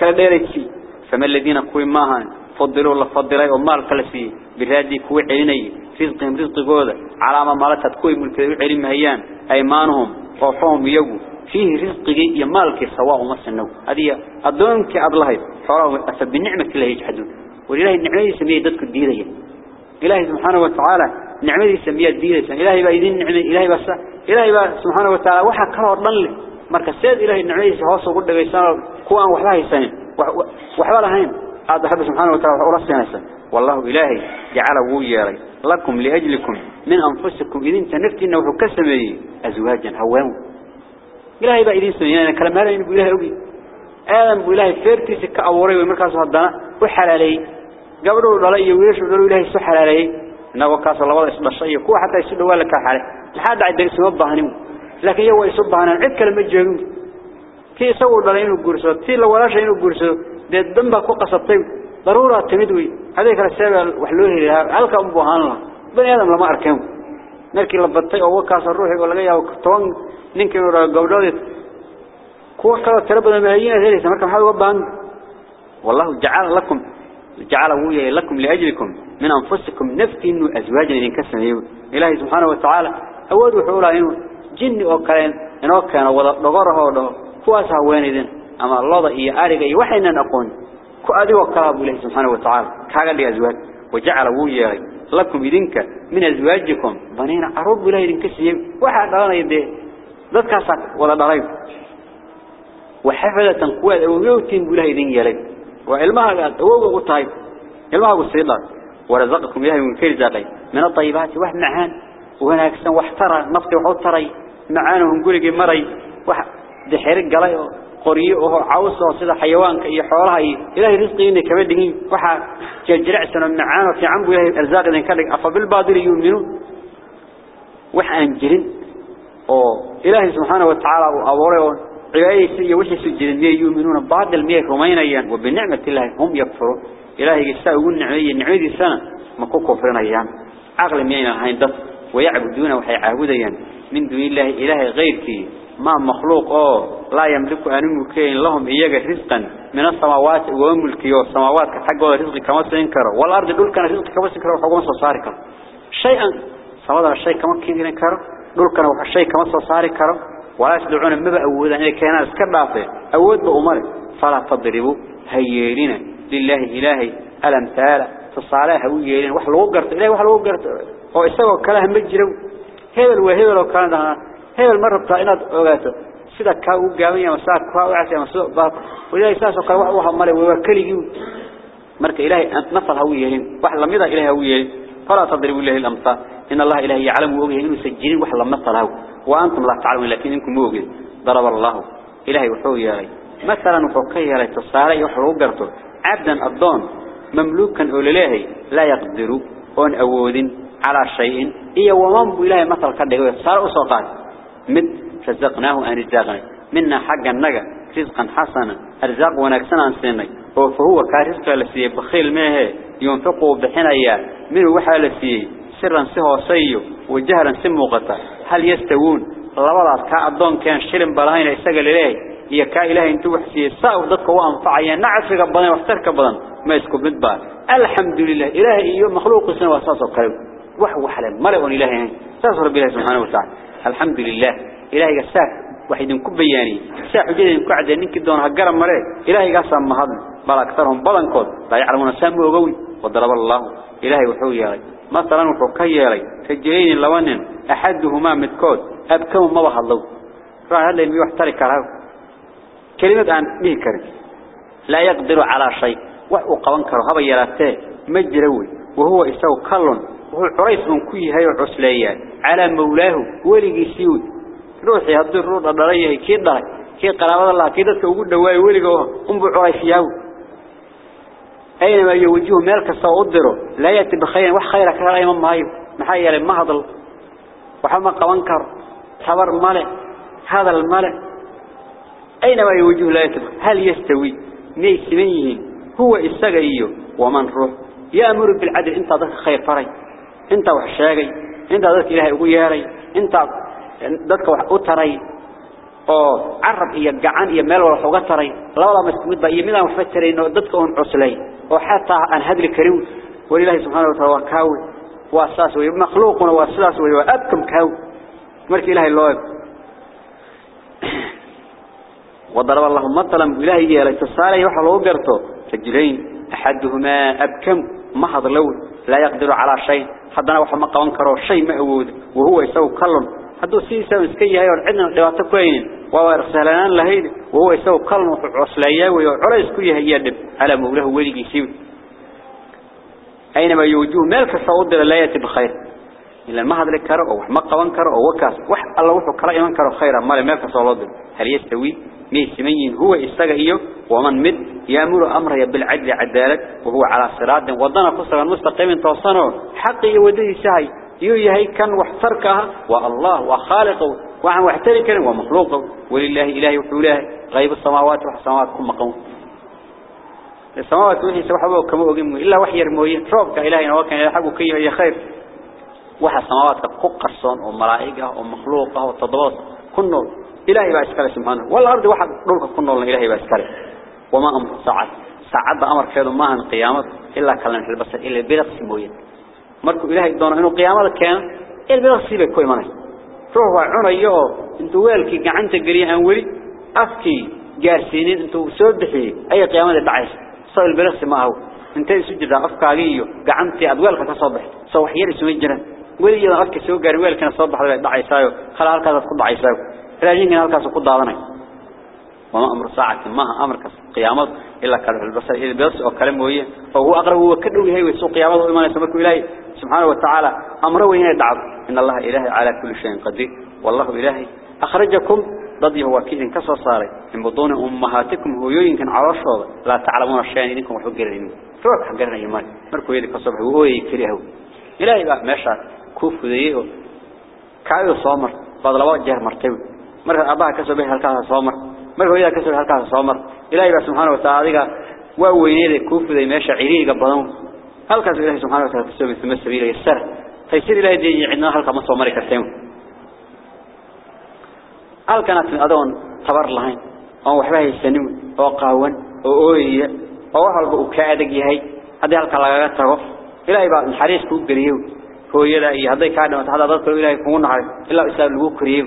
كلب ديرتي فما الذين كوي ماهن فضلوا الله فضلي ومال كلسي برادي كوي عليني رزقهم رزق جوده على ما فيه رزقي يمالك سواء ومسنو هذه أدونك أبلهي حرام أسب بالنعمة كلها يجحدون. ولله النعمة سمية دتك الديرية إلهي سبحانه وتعالى نعمة سمية الديرية إلهي بأيدين نعمة إلهي بس إلهي بقى سبحانه وتعالى وحا كرر ضل مركز سيد إلهي النعمة هوس وقل بيسان كوان وحباه يسان وحباه هين. هذا حب سبحانه وتعالى ورسي نسا والله إلهي جعل وياري لكم لأجلكم من أنفسكم إذن تنفتي إنه حكسمي أزواجا هوام إلهي بأيدين سمية أنا كلام هذا ينبو إلهي أوي آدم بإلهي فيرتي سكا أوري ومركز هدنا وحلالي. قبلوا دلي ويشوا دلوا إلهي سحر عليه إنه كاس الله وضع إسم الشيء كو حتى يسدوا ولا كحاله لحد عد اسمه الضهنم لكن يو يصبها أنا عد كلمة جاهون كي يسووا دلين وقرسوا تي لو ولا شيء وقرسوا ده الدم بكو قصبتين ضرورة تمدوي. هذيك السبب وحلوه لها. هل كان بوهان الله بني آدم لما أركهم نركي لبطي أو كاس الروح ولا جاي أو كتوان نمكن قبلوا كو كلا تربنا ملايين هذي سمكم هذا وبان. والله جعل لكم جعل ويا لكم لأجلكم من أنفسكم نفتي إنه أزواجا إن كسنوا إلهي سبحانه وتعالى أود وحولا إنه جن وكلين إنه كان وضغره وضغ كواسها وين إذن؟ أما الله إيا آرق إيا وحينا نقول. كأذي وكاب إلهي سبحانه وتعالى. كاغا لأزواج وجعل ويا لكم إذنك من أزواجكم. بنين عرب إلهي إذن كسنوا واحد دلانا يدي ذات كاسك ولا دلايب وحفظة قوة ويوتين بإلهي إذن يلي وعلمها قال هو طيب. علمها قصيدة ورزقكم إلهي من كل زاقي من الطيبات واحد معان. وهنا أكسن واحترى نفطي وحطري معانه ونقولي مري. واحد دحيرك قلي قريه وهو عوص وصيدة حيوان كي حولها إلهي رزقي إني كمان دقين واحد جرع سنة معانه في عمبو إلهي. الأرزاق إذن كان لك. أفبالبادر يؤمنون. واحد أنجرين. إلهي سبحانه وتعالى وأوريه عبادي سي وحي سجدين يؤمنون بعض المية رمينيا وبنعمة الله هم يكفرون إلهي يستاقون نعمية نعمية السنة ما كو كفرنيا عقل مينا هين دف ويعبدون وحي عابديا من دون الله إلهي غيرك ما مخلوق أو لا يملك أن يملكين لهم إياك رزقا من السماوات وملكي والسماوات كحق رزق كما سينكر والأرض دول كان رزق كما سينكر وحقوم سصارك شيئا سواء الشيء كما كينكر دول كان الشيء كما سصارك ولا يسدعون مبا أودا إن كان اسكباطه أود بأمر فلا تضربوا هيالنا لله إلهي الأمثال تصالح ويالنا وحل وقرت إلهي وحل وقرت هو إستوى كلاه مجروا هذا وهذا لو كان هذا هذا المرة بتاعنا أوقاته سيدا كاو قامية مساك كاو عسى مسوق باط وإلهي ساسو قال وحوها مالي وكلي مرك إلهي نصر هويالين وحل لم يضع إلهي هويالين فلا تضربوا الله الأمثال إن الله إلهي يعلم وأوجه إنه سجلين وحل لم نصر هو وأنتم لا تعلمون لكن إنكم موجد ضرب الله. إلهي وحوه يالي مثلا وحوكي يالي تصالي وحوه قرته عبدا الضون مملوكا أوليلاهي لا يقدر. أن أود على شيء. إيا ومن بإلهي مثل قد يقول صار أسوقات مد رزقناه أن رزاقنا منا حقا النقا رزقا حسنا. أرزاق ونكسنا عن سنك فهو كارزق لسيه بخيل ماه ينفقه بحنايا. من وحا لسيه سرا سهو سيو وجهرا سموقتا هل يستوون؟ لبلاس كأدون كان شلم بلاهين إساق الإلهي يا كا إلهي انتو حسيه ضدك وانفعي نعفق بلاهين واحترك بلاهين ما يسكو بمدبار الحمد لله. إلهي إيو مخلوق سنة وصاصه وكريب وح وحلا ملعون إلهي. ساس رب الله سبحانه وتعالى. الحمد لله. إلهي الساك وحيد كبياني يعني. ساح جدا كعدا ننك دون هجر مره إلهي قصر مهضم بل أكثرهم بلنكود لا يعلمون سامو وقوي. وضرب الله. إلهي وحوي يا رجل مثلا وحو كيالي رجلين لونن أحدهما متكود أبكم ما بحضو. فهذا اللي يحترك كلام كلمة عن كرم لا يقدر على شيء. وحو قوان كره هبا يلاته مجروي. وهو إساو كلن وهو عريس من كي هاي عسلية على مولاه. ولي سيود روحي هدو الروض الضريه كي ضري كي قرابة الله. كي دادك وقود دواي ولي أنبو عريس أينما يوجهه مالك سأقدره لا يأتي بخير وح خيرك هذا أيما مايو محايا لما هضل وحما قوانكر صبر مالك هذا المالك أينما يوجهه لا يأتي هل يستوي؟ مي سميه هو السجيه ومن روح. يأمر بالعدل إنت ذاك خير فري. إنت وحشاقي إنت ذاك إلهي وياري. إنت ذاك وحقوتري oo carab iyo gacan iyo meel wala xoga taray labada mas'uud ba iyo midaan waxba tarayno dadka oon cuslay وحتى عن هذا الكريم ولله سبحانه وتعالى وكاوي واساس ومخلوق واساس وأبكم كاوي. مالك إلهي الله وضرب الله مثلا إلهي إلهي تسالي وحلو قرطو تجلين أحدهما أبكم محض لول لا يقدر على شيء. حدنا وحما قوانكرو شيء مأود وهو يسوي كلم حدو سي يسوي سكي هاي وعندنا دواتكوين وهو يرسلان لهيد وهو يسوي كلم وعسلية ويعرز كل هاي يدب على مولاه ولي يسيب أينما يوجوه مالك الصعود لا يأتي بخير. إلا ما هذا لك كره أو ما قوان كره أو وكاس وح الله وحو كره إيمان كره خيرا مال مالك الصعود هل يستوي؟ ميسمين هو إستغى إيه ومن مد يأمر أمره بالعدل عدالك وهو على صراط. وضانا قصرا مستقيم توصنه. حقه وده سهي يو يهي كان وحتركها والله وخالقه وعن وحتركه ومخلوقه. ولله إله وحوله غيب السماوات وحسماوات كم قوم السماوات وحي سوحبه كما أقيمه إلا وحي يرموين روبك إلهي نوكا إلى حقه كيه هي خير. وحى السماوات كقرصون وملائكة ومخلوقة وتضبط كنه إلهي بأسكاله سبحانه. والأرض واحد دولك كنه إلهي بأسكاله وما أمر ساعة ساعة أمر كذا ما هن قيامة إلا كلام في البصر. إلا بلغ سموية markuu ilaahay doono inuu qiyaamada keeno ilbiraqsi bay ku imanaysaa ruux waa cunayo intuu weelkii gacanta galiyo aan weli afkii gaarsiinin intuu soo bixiyay ayay qiyaamada صار البرس ما هو. انت سجد قفك عليه قعمتي أدوالك تصبح صوحي يلي سمجنا ولي يلي قفك سوى قرويلك نصبح دعي سايو. خلا هالك هذا تقضى عي سايو. راجين هالك سقضى عضني وما أمر ساعة ما أمر أمرك قيامت إلا كرف البرس إلي البرس أو كلمة هي فهو أقرب هو كله هي ويسوق قيامت وما يسمك إليه سبحانه وتعالى أمره هنا دعب إن الله إله على كل شيء قدير. والله إلهي. أخرجكم ضد يهواكين كسر صار إن بدون أمهاتكم هو يين كان على شر لا تعلمون الشيء إنكم حجرين فرق حجرنا يمان مركو يدك الصبح هو يكرهه إلى إذا مشى كوف ذيه. كأي صامر. بدل واجه مرتب. مر أبا كسر به هالكاس صامر. مركو يدك كسر هالكاس صامر. إلى إذا سبحانه وتعالى وهو يدك كوف ذي مشى عيرين قبضون هالكاس إلى سبحانه وتعالى تسوي ثم السبيل يسر. تيسير إلى ذي عندنا هالكاس صامر كرتين halkana tin adoon tabar lahayn oo waxba haysanin oo qaawan oo ooyaya oo wax walba uu ka adag yahay hadii halka lagaga tago ilaahay baa naxariis ku galiyo hooyada iyo haday ka dhimato hada dadka ilaahay kugu naxay ilaa isaga lagu kariyo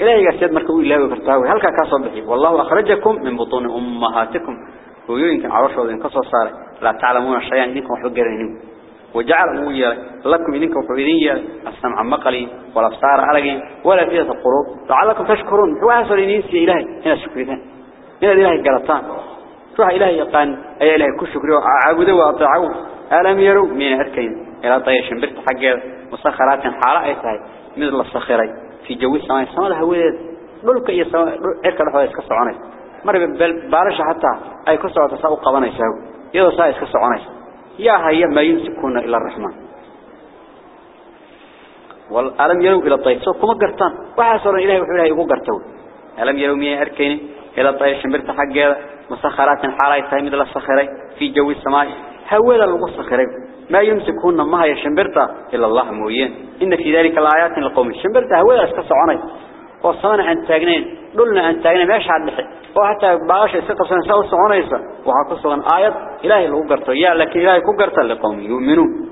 إلهي قصد مركو إلهي وكرتاوي هل كاسو بحي والله أخرجكم من بطون أمهاتكم ويمكن عرشه وإن كسو صار لا تعلمون الشيئا إنكم وحقرين وجعل مويا لكم إنكم وحقرين السمع مقلي والأبصار ألقي ولا فيها القلوب. لعلكم تشكرون. هو أسر إنسي إلهي. هنا شكرتان هنا. إلهي قرطان. روح إلهي يقان؟ أي إلهي كل شكر. عابدوا وأطاعوا ألم يروا؟ من أركين إلى طيب شنبرت حق مسخرات حالة أيتها مثل الصخرين في جو السماء. السماء هويد دولك iyo cirka dhaxooda iska soconay marba baalasha hatta ay ku socoto saa u qabanaysaa iyadoo saa iska soconaysa يا هيا ما يمسكون إلا الرحمن. والألم يلو إلى الطير؟ سوكم قرطان وحاصر إلهي وحولها يقو قرطون ألم يلو مياه أركين إلى الطير؟ شمرت حق مسخرات حالي تهمد للسخري في جو السماء. هؤلاء المسخرين ما يمسكون ما هي شمبرتا إلا الله مويا إن في ذلك الآيات القوم الشمبرتا هؤلاء أسكسوا عنه عني وصلنا أن تاجنين قلنا أن تاجنين ماش عاد لحد وحتى باش يسقط سنة سو سعنيسا وحقصنا آيات إلهي لو قرت يا لكن إلهي كقرت لقوم يؤمنون.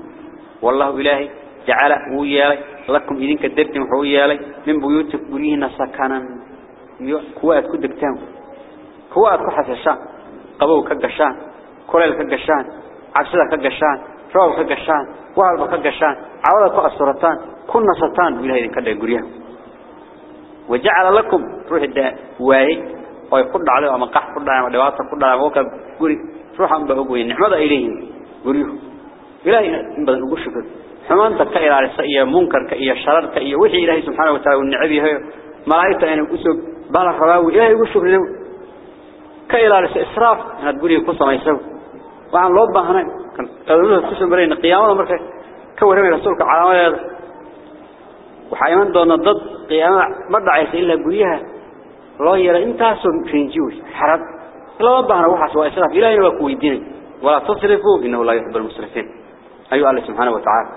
والله إلهي جعل وياي لكم إذن كدبتم وياي من بيوتك بريهن سكنا كوات كدبتم كوات كحسشان قبو كقشان. كلل كقشان. عبسدا كقشان. روح كجشان وهل كجشان عوض كأسرتان كنا ستان إلهي إذن كده يقوليها وجعل لكم روح الداء واي. ويقول عليه أما قح قل عليه ودوات قل عليه وكا قري روح أن بأقوي. نحمد إليهم قريه إلهي إن بدن أقول شكر. حمان تكا إلى رسائية منكر كإيا شرر كإيا وحي إلهي سبحانه وتعالى والنعبي هي. ملايته أن أسوب بالا رواوي إلهي أقول شكر له. كإلى رسائي إسراف. أنا تقولي قصة ما يسوي. وعن لوبا هنا. كان قالوا له قسم برين. قيامة مركز. كورمي رسولك على هذا وحيوان دون الضد قيامة عيسى إلا قريها الله يرى انتاسوا فينجيوش حرب. لا وضعنا وحس وإسراف. إلهي وكو الدين؟ ولا تصرفوا إنه لا يحب المسرفين. أيها الله سبحانه وتعالى.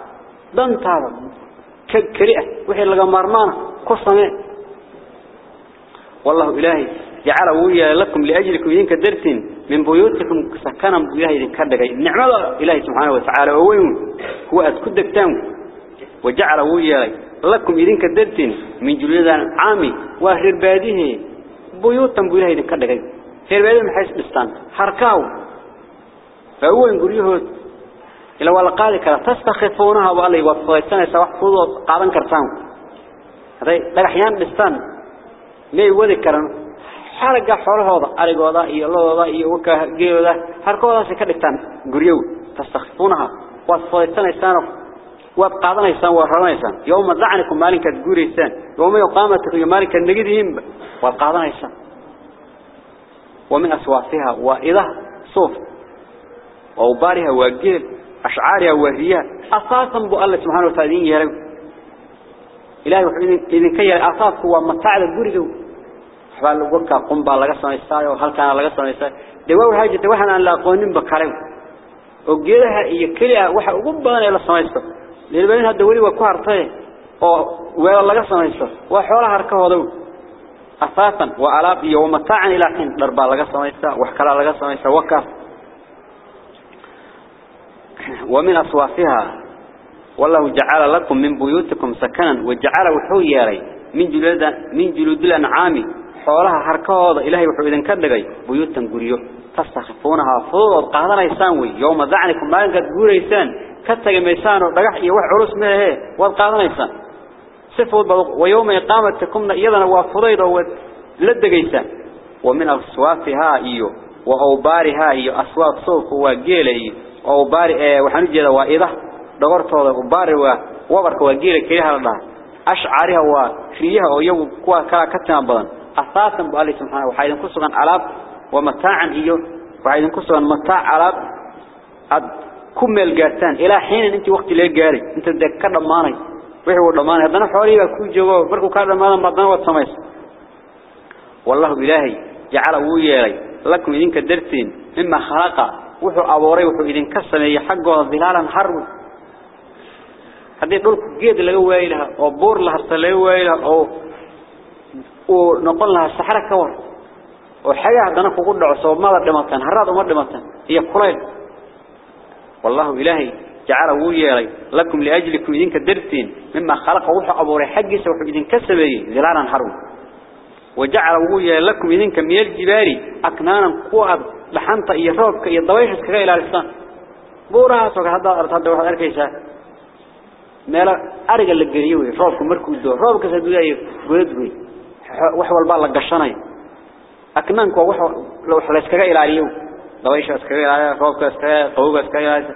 دان تابا كريئة. وحي لغا مرمانا. قصة والله إلهي جعل ويا لكم لأجلكم إذن كدرتين من بيوتكم سكنا إلهي إذن كدقى النعمة إلهي سبحانه وتعالى ووين هو أتكدك تام وجعل ويا لكم إذن كدرتين من جلود عامي وهر باده بيوتا بإلهي إذن كدقى هر باده من حيث بستان. حركاو. فهو ينقريه إلا ولا قال كلا تستخفونها والله وفايتنا سواء فوضوا قادن كرتان هذا لحيان بستان. ما يودي كرن. xaraga xoolahooda arigooda iyo looda iyo waka geeyoda harkoodaas ka dhigtaan guriyow tastakhfunaha waad fooytanaysaan waad qaadanaysaan waad raranaysaan yawma dacnikum maalinka guureysaan yawma iqaamatukum maalinka nagidiin waad qaadanaysaan ومن أسوافها وإذا صوف وأوبارها وجيل أشعارها وهي أساسا بو الله سبحانه وتعالى يرى إلهي إذن كي أساس هو متاع الجوري waxbaa lagu ka qumba laga sameystay oo halkaan laga sameystay dawa waxa jirta waxaan aan la aqoonin ba kale oo geedaha iyo kaliya waxa ugu badan ee la sameysto wali waa ku hartay oo weel laga sameysto waa xoolaha harkahooda asaasan wa alaab iyo mataacan ila kin darba laga sameystaa wax kala laga sameystaa wakaas ومن أصوافها والله جعل لكم من بيوتكم سكنا وجعل وحو من جلود من جلود الأنعام xoolaha harkahooda ilaahay wuxuu idin ka dhigay buyuutan guriyo tastakhifuunaha fudud qaadanaysaan way yawma dacnikum maalinka guuraysaan كتج ميسان ورجع يروح عروس منه والقارن ميسان سفود ويوم يقام تكمن يذن وفريد ولد جيسا ومن أصواتها إيو وأوبارها إيو أصوات صوف وجيله أوبار وحنج الوائدة دورت على أوبار ووبرك وجيله كلها الله أشعارها وفيها ويوم كوا كلا كتنا بان أثاثا بالله سبحانه وحيد قصرا علاب ومتاعا إيو وحيد قصرا متاع علاب كمل قاتان إلى حين أنت وقت ليه قاري أنت ذكر دماني وحيو دماني هذا حوالي كو جواب بركو كار دمانا مردنا والسميس والله إلهي جعل ويالي لكم إذن كدرتين مما خلق وحو أبوري وحو إذن كسمي حقه ظلالا حرب هذه دولك جيد لغو ويلها أو بور لها لغو ويلها أو ونقول لها السحرة كور وحاجة عندنا كقول عصو ما دمتان هراد ما دمتان هي كلين والله إلهي جعل وياي لكم لأجلكم إذن كدرتين مما خلق وحى أبو رحق سوح إذن كسبي ذلالا حرب. وجعل وياي لكم إذن كمية الجباري أكنانا قوة لحنطة يروبك يضويش كغير إلى لسان بورها سوك هذا هذا واحد أركيسا مالا أرجع للجريوي روبك مركو الدور روبك سدوية قلت wax walba la gashanay aknaanku wax la iskaga ilaaliyo dabaysha iskaga ilaaliyo roobka iskaga qowga iskaga ilaaliyo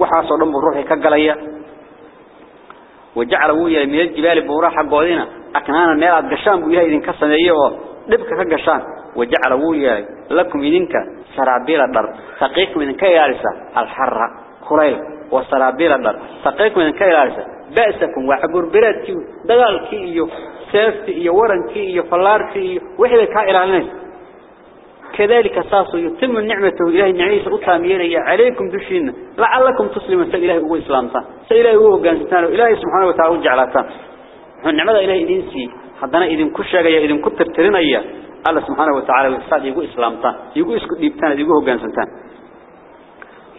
waxa soo dhan ruuxi ka galaya wajacala wiya min jibaal buura xaqoodina aknaana meel aad gashaan buu ilaahay idinka sameeyay oo dibka ka gashaan wajacala wiya lakum idinka dar taqiikum idinka ilaalisa al harra kulayl wa sarabila dar taqiikum idinka ilaalisa ba'sakum wa abur biradki dagaalki iyo سيفتي إيا ورنكي إيا فلاركي إيا وحدة كائلانين كذلك ساسو يتم النعمة إلهي نعيس أطاميين عليكم دشين. لعلكم تسلمون. سإلهي هو إسلامتا. سإلهي هو قانستان. إلهي سبحانه وتعالى جعلاتا النعمة إلهي إذن سي حدنا إذن كشاق إيا إذن كتر ترين إيا الله سبحانه وتعالى وإستاذ يقول إسلامتا. يقول ديبتان يقول هو قانستان.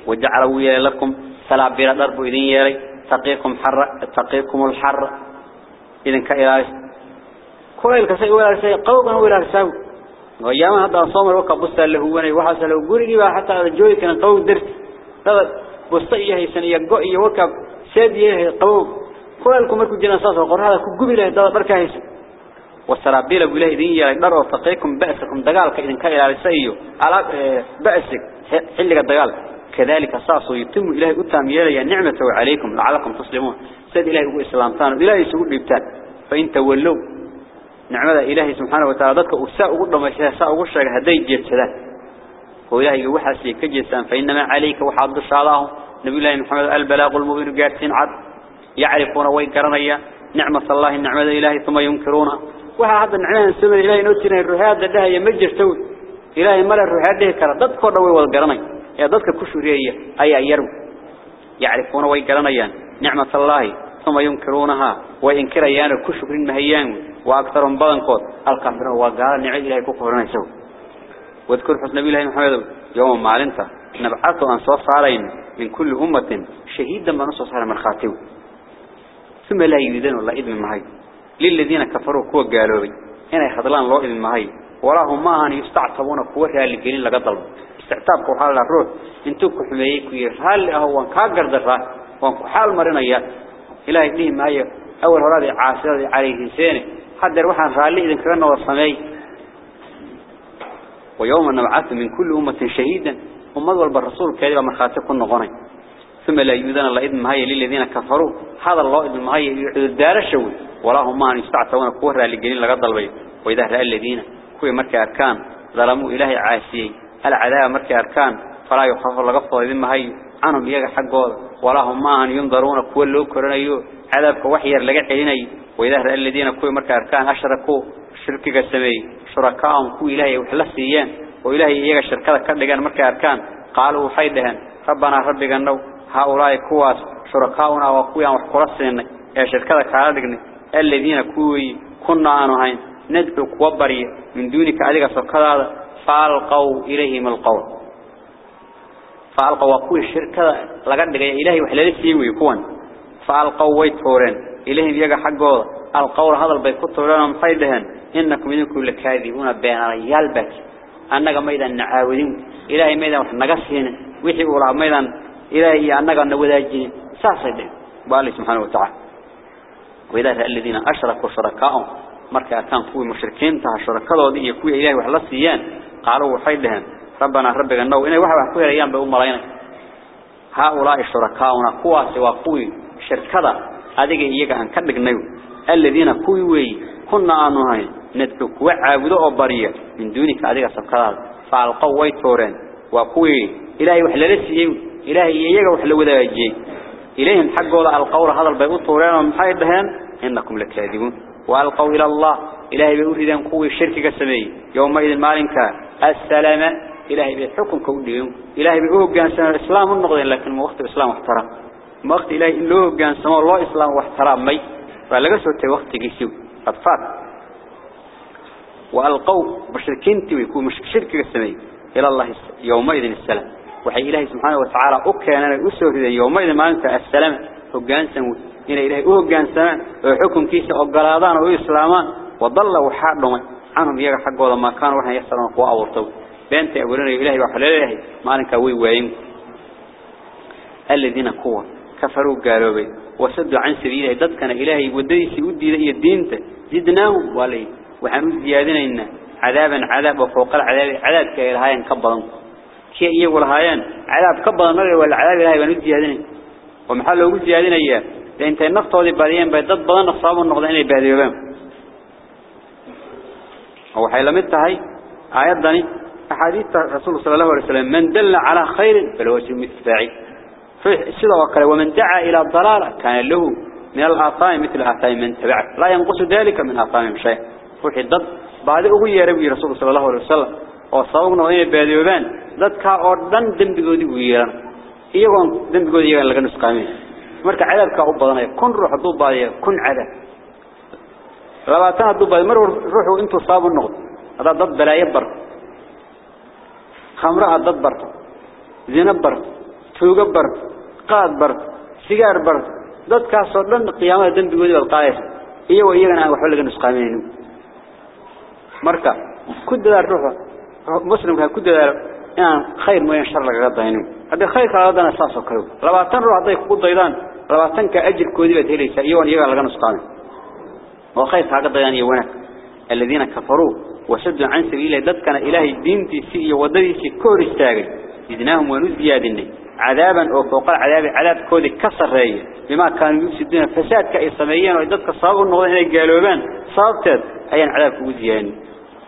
وجعلوا لكم سلابير ضرب إذن يالي تقيكم حر تقيكم الحر. إذن كإلهي. كويل كسي ولا شيء قوما ولا سو وياما هذا صومر وكبست له وني وحصل له غريغي حتى جوي كان قوم درت. هذا بستيه هيسن يغو iyo wakab seediye qaw كويل كمركو جنا ساس قرها ku gubi leh dad barka haysan والسرابيل بإله إذن يلقدر وتقيكم بأسكم دقالك إذن كإلى رسائيه على بأسك حلق الدقال كذلك صاصوا يتم إلهي أتام يلي نعمته عليكم لعلكم تسلمون. سيد إلهي أبو إسلامتان إلهي سؤول لبتان. فإن تولوا نعمة إلهي سبحانه وتعالى ذاتك أساء قد ما شاء أقول شيء هدي جيد سلام وإلهي وحسي كجسان فإنما عليك وحد الله نبي الله محمد البلاغ المبين قارتين عد. يعرفون ويقرنيا نعمة الله النعمة إلهي ثم ينكرونها. وهذا النعمة سمى إلهي نوتنا الرهاد ده يمجر سوي. إلهي ملا الرهاد ده كرا. ضد كرا ويقرني يا ضدك كشرية أي يرو. يعرفون ويقرنيا نعمة الله ثم ينكرونها. وينكريان كشكر مهيان. وأكثرهم بلنقود الكافر هو قال نعي إلهي كفرنا يسوي واذكر حسن نبي الله محمد يوم معلنته. نبعث أن صارين من كل أمة شهيدا ما نصص على مرخاتيو ثم لا يريدون الله إذن مهي للذين كفروا كوا قالوا بي هنا يخذلان الله إذن مهي وراهم ما أن يستعطبون كوا اللي قلين لقد ضلوا استعتابكم حال الروح انتو كحميك ويرهال هو كاقر درها وانكو حال مرنا إياه إلهي إليه مهي أول هرادي عاصرة عليه سيني. حد روحان رالي إذن كرنا والصمي. ويوم نبعث من كل أمة شهيدا. أمد والبرسول كذب مرخاتك النغني ثم لا يؤذن الله إذن مهي للذين كفروا. هذا الله إذن مهي الدار الشوي ولا هم ما يستعتون كورا لقلين لقد البيت وإذا رأى الذين كوي مركي أركان ظلموا إلهي عاسي العذاب مركي أركان فلا يخفر لقفض إذن مهي عنهم يجا حقه. ولا هم ما ينظرون كل لو كرنيو. عذابك وحير حيني. وإذا رأى الذين كوي مركي أركان أشركوا شركك السمي شركاهم كوي إلهي وحلسيان وإلهي إيجا الشركة كردقان مركي أركان. قالوا حيدهن. ربنا ربك النو هؤلاء كواس. شركاؤنا وكويا وحكرسين يا شركة كردقن الذين كوي كنا آنهين ندعو كوبري. من دونك أذيك سركة فألقوا إليهم القول. فألقوا وكوي الشركة لقد إلهي وحلال سيوي كون فألقوا ويتورين. إليه يجا حقه القول هذا البي كتبنا مصيدهن. إنكم إنكم لكاذبون بين ريالبك أنك ميدا نعاودين. إلهي ميدا نقصهن. ويحبوا الله ميدا إلهي أنك نوذاجين. ساصدهن بالله سبحانه وتعالى. وإذا الذين أشركوا شركاؤهم مركا كان قوي مشركين. تها شركاؤه دي يكوي إلهي وحلصيان قالوا وحيدهن. ربنا ربك أنه إنه واحد وحكوه ريان بأم رأينا هؤلاء شركاؤنا قوة سوى قوي. شركاؤه wax wax ku helayaan bay u malaynay haulaa shurakaa'una kuwaasi waa kuwi shirkada adiga iyaga aan ka dhignay alladina kuwi weey kunna aanu hayn ندعو كوا عابدو أو بريا من دونك أديك سبقات فالقوا ويتورين وكوي إلهي وحلا لسيو إلهي إيجا وحلا وذاجي إليهم حقوا القول هذا البيض طورين ومحايد بهان إنكم لكاذبون وألقوا إلى الله إلهي بيقول إذا كوي الشرك السمي يومئذ مالك السلام إلهي بيحكم كوديهم إلهي بيقول جان سنة الإسلام النقضين لكن وقت إلهي إنه جان سنة الله إسلام واحترام مي فلقصوا وقت جيسيو قد فات وألقوا مشركين ويكون مش شرك السمي إلى الله يومئذ السلام وحي إلهي سبحانه وتعالى أكينا أسوه يومئذ ما أنت السلام هقان سمو إلى إلهي أهقان سمان وحكم كيسا أقلادان وإسلامان وضل وحادهم عنهم يقع حقه لما كانوا وحنا يحصلون قوة أورطو بانت أولنا إلهي وحلال إلهي ما أنك وي وين الذين قوة كفروا قالوا وسدوا عن سبيله ضد كان إلهي وديسي ودي لأي الدين زدناهم وليه وحنو زيادنا عذابا عذاب وفوق العذاب عذاب كإلهايان كبضا كي يقول هايان عذاب كبضا مرة ولا عذاب إلهي بنو زيادنا ومحل لو زيادنا إياه لأن انت النقطة ودي باديين بيضد بضا نصابوا النقطة إني باديوبان هو حيلمتها هاي آيات داني أحاديث رسول صلى الله عليه وسلم من دل على خير فلو اسم الفاعل فالسيدة وقال ومن دعا إلى الضلالة كان له من الآثام مثل آثام من تبعه لا ينقص ذلك من آثامهم شيء وحي ضد بعد ugu yeeray rasuul sallallahu alayhi wasallam oo sababna inay baadiyoobaan dadka oo dhan dambigoodi u yeeran iyagoon dambigoodi iyaga laga nusqaamin marka cadaabka u badanay kun ruux haduu baadiyo kun cadaab labaatan haduu baadiyo mar ruuxu intuu saabu noqdo hada dad balaayo bar khamra dad bar zina bar tuuga bar qaad bar sigaar bar dadkaas oo dhan qiyaamada dambigoodi wal qaayay iyagoo iyagana aan laga nusqaamin marka ku dadaal ruuxa muslimka ku dadaal inaan khayr mooyaan shar laga daynin hadii khayr kala dana saasoo kale labaatan ruux haday ku daydaan labaatanka ajirkoodii baad helaysaa iyagoon iyaga laga nusqaamin oo khayr kaaga dayan iyo wanaag الذين كفروا وشدوا عن سبيل الله دد كان إلهي الدين تيسي وددي كور استاغي إذناهم ونزيادني عذابا أو فوق العذاب عذاب كودي كسر بما كانوا يفسدون فساد كأي سميين ويددك الصابوا النغضين إلى قالوبان صابتد أيان عذاب كوزيان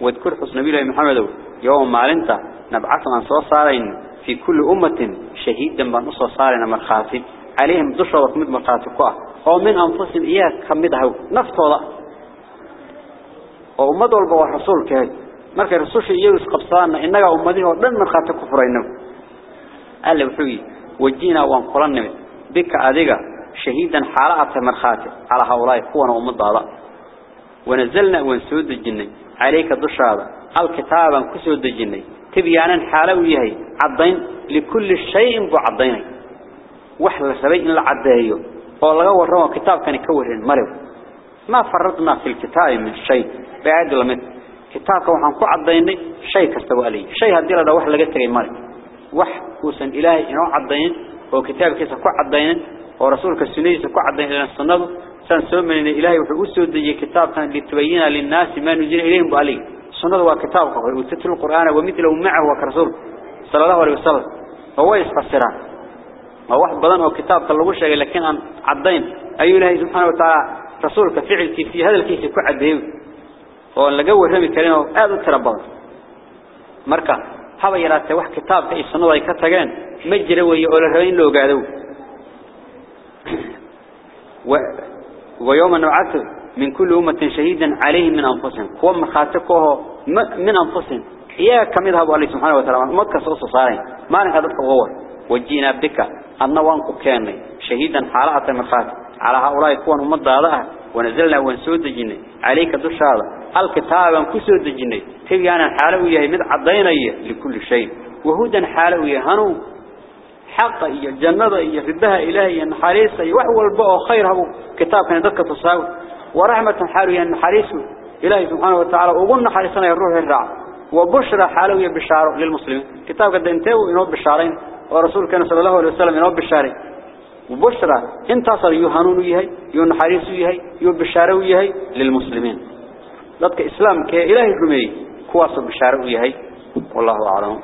واذكر حسن نبي الله محمد يوم معلنتا نبعث عن صوصارين في كل أمة شهيدا بنص صارنا مرخاتي عليهم دشرة وكمد مرخاتي كواه ومن أنفسهم إياه كمدها نفتوضا وأمد والبوا رسول كهي مركا رسول شيء يسقبصانا إنك أمده ودن مرخاتي كفرينه قال وحوي وجينا وانقلنا بك أذيك شهيدا حالة مرخاتي على هؤلاء كوانا هذا ونزلنا ونسود الجنة. عليك دشرة الكتابا كسود الجنة. تبيانا حالوية عضين لكل شيء بعضين وحلا سبيل العدايو والله وراه كتاب كان يكورين مريض ما فرطنا في الكتاب من شيء. بعد لمد كتابك وحن كو عضيني. شيء كستوى عليه شيء هدي لنا وح لقى تري مريض وح كوسن إلهي إنه عضين وكتاب كيس كو عضين ورسولك السنية كو عضين لنا السنة سان سومن إلهي وحوسه دي كتاب كان لتبين للناس ما نزل إليهم بأليه السنة وكتابك وتتلو القرآن ومثله معه وكرسول صلى الله عليه وسلم هو يسفسران ما واحد بدن أو كتاب كله شيء لكن عن عضين أي الله سبحانه وتعالى رسولك فعل كيف في هذا الكيس يكون عديه ولا جو رمي مركا هذا يرى واحد كتاب في السنة ذي كتجان مجرى ويقول الرين لو قالوا و ويوم نعثر من كل أمة شهيدا عليهم من أنفسهم. هو مخاطكه من أنفسهم. إياه كم يذهب الله سبحانه وتعالى. مكة صوص صارين ما نقدر تقوى وجينا بك. أن وانك كان شهيدا حالة مخاط على هؤلاء أمد هذا ونزلنا ونسود الجنة عليك دش هذا الكتاب كسود الجنة تبيانا حالوية مد عضينية لكل شيء. وهودا حالوية هنو. حق إيا الجنة إيا ردها إلهي أن حريص وحوى البقى خير هبو. كتاب كان دكة تصاوي. ورحمة حالوية أن حريصه إلهي سبحانه وتعالى وقلنا حريصنا يروح الرعب. وبشرى حالوية بشارة للمسلمين. كتاب قد انتهوا إنه بشارين. ورسول كان صلى الله عليه وسلم إنه بشارين. وبشرى انتصر يهانون يهي ينحريس يهي يبشارة يهي للمسلمين. ذلك إسلام كإلهي الرمي كواس بشارة يهي والله أعلم